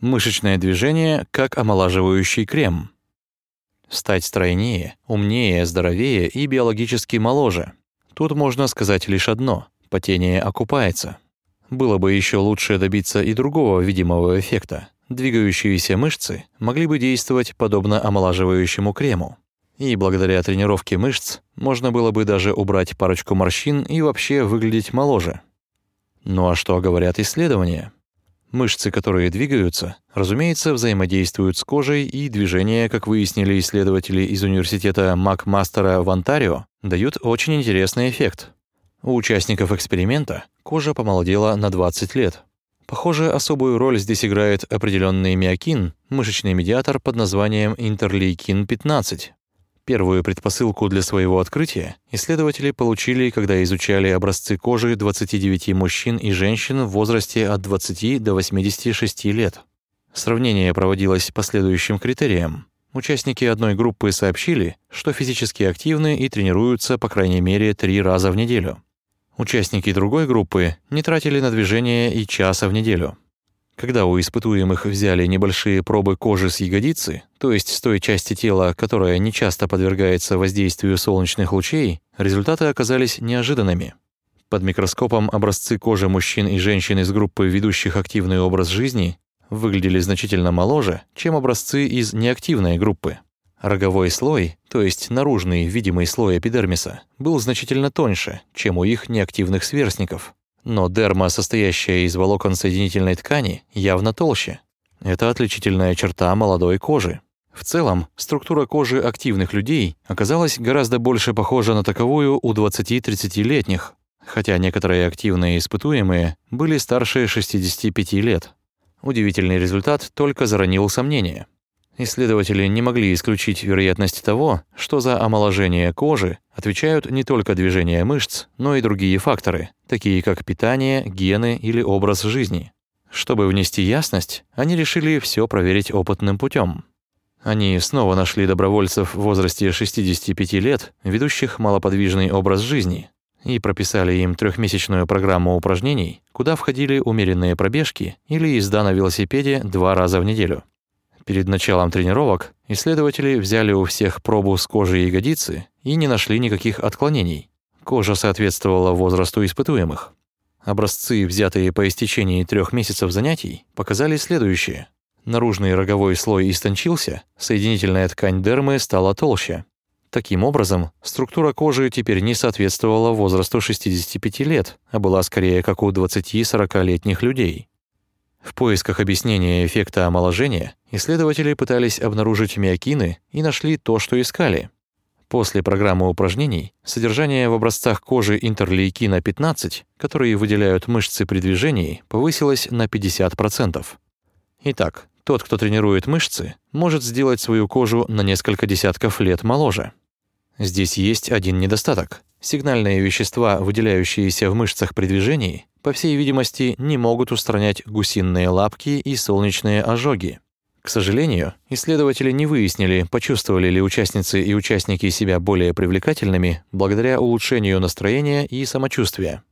Мышечное движение как омолаживающий крем. Стать стройнее, умнее, здоровее и биологически моложе. Тут можно сказать лишь одно – потение окупается. Было бы еще лучше добиться и другого видимого эффекта. Двигающиеся мышцы могли бы действовать подобно омолаживающему крему. И благодаря тренировке мышц можно было бы даже убрать парочку морщин и вообще выглядеть моложе. Ну а что говорят исследования? Мышцы, которые двигаются, разумеется, взаимодействуют с кожей, и движения, как выяснили исследователи из университета Макмастера в Онтарио, дают очень интересный эффект. У участников эксперимента кожа помолодела на 20 лет. Похоже, особую роль здесь играет определенный миокин, мышечный медиатор под названием интерлейкин-15. Первую предпосылку для своего открытия исследователи получили, когда изучали образцы кожи 29 мужчин и женщин в возрасте от 20 до 86 лет. Сравнение проводилось по следующим критериям. Участники одной группы сообщили, что физически активны и тренируются по крайней мере три раза в неделю. Участники другой группы не тратили на движение и часа в неделю. Когда у испытуемых взяли небольшие пробы кожи с ягодицы, то есть с той части тела, которая нечасто подвергается воздействию солнечных лучей, результаты оказались неожиданными. Под микроскопом образцы кожи мужчин и женщин из группы ведущих активный образ жизни выглядели значительно моложе, чем образцы из неактивной группы. Роговой слой, то есть наружный видимый слой эпидермиса, был значительно тоньше, чем у их неактивных сверстников. Но дерма, состоящая из волокон соединительной ткани, явно толще. Это отличительная черта молодой кожи. В целом, структура кожи активных людей оказалась гораздо больше похожа на таковую у 20-30-летних, хотя некоторые активные испытуемые были старше 65 лет. Удивительный результат только заронил сомнения. Исследователи не могли исключить вероятность того, что за омоложение кожи отвечают не только движения мышц, но и другие факторы, такие как питание, гены или образ жизни. Чтобы внести ясность, они решили все проверить опытным путем. Они снова нашли добровольцев в возрасте 65 лет, ведущих малоподвижный образ жизни, и прописали им трехмесячную программу упражнений, куда входили умеренные пробежки или езда на велосипеде два раза в неделю. Перед началом тренировок исследователи взяли у всех пробу с кожи ягодицы и не нашли никаких отклонений. Кожа соответствовала возрасту испытуемых. Образцы, взятые по истечении трех месяцев занятий, показали следующее. Наружный роговой слой истончился, соединительная ткань дермы стала толще. Таким образом, структура кожи теперь не соответствовала возрасту 65 лет, а была скорее как у 20-40-летних людей. В поисках объяснения эффекта омоложения исследователи пытались обнаружить миокины и нашли то, что искали. После программы упражнений содержание в образцах кожи интерлейкина-15, которые выделяют мышцы при движении, повысилось на 50%. Итак, тот, кто тренирует мышцы, может сделать свою кожу на несколько десятков лет моложе. Здесь есть один недостаток. Сигнальные вещества, выделяющиеся в мышцах при движении, по всей видимости, не могут устранять гусиные лапки и солнечные ожоги. К сожалению, исследователи не выяснили, почувствовали ли участницы и участники себя более привлекательными благодаря улучшению настроения и самочувствия.